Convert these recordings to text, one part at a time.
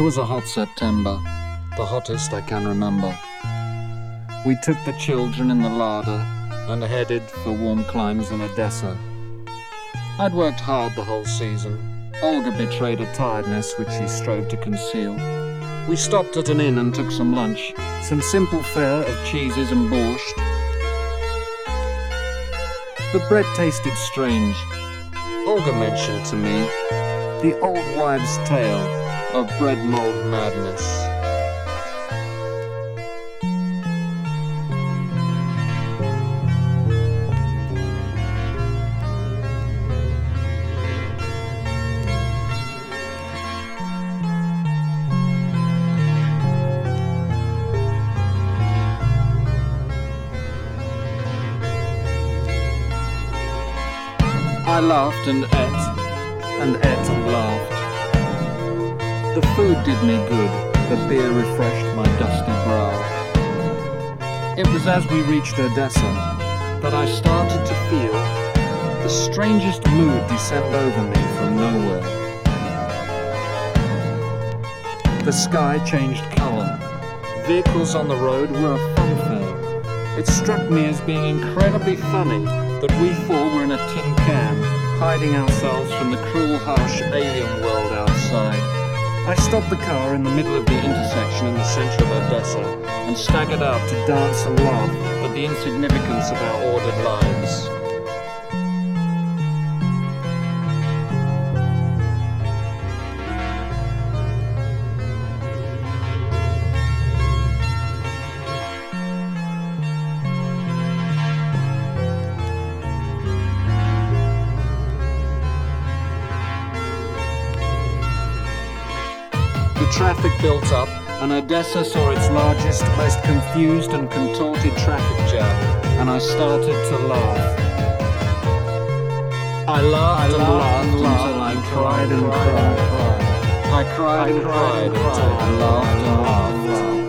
It was a hot September, the hottest I can remember. We took the children in the Lada and headed for warm climes in Odessa. I'd worked hard the whole season. Olga betrayed a tiredness which she strove to conceal. We stopped at an inn and took some lunch, some simple fare of cheeses and borscht. The bread tasted strange. Olga mentioned to me the old wives' tale of bread mold madness. I laughed and ate, and ate and laughed. The food did me good, the beer refreshed my dusty brow. It was as we reached Odessa that I started to feel the strangest mood descend over me from nowhere. The sky changed color. Vehicles on the road were a funfair. It struck me as being incredibly funny that we four were in a tin can, hiding ourselves from the cruel, harsh alien world outside. I stopped the car in the middle of the intersection in the center of Odessa and staggered out to dance and laugh at the insignificance of our ordered lives. Traffic built up, and Odessa saw its largest, most confused and contorted traffic jam, and I started to laugh. I laughed and laughed until I cried and cried. I cried and cried until I laughed and laughed.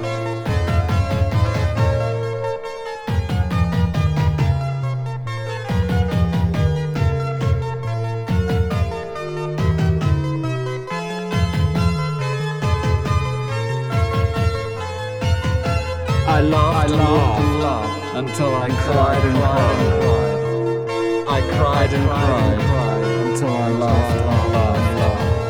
I laughed and laughed and laughed until I cried and cried. I cried and cried until I laughed and laughed.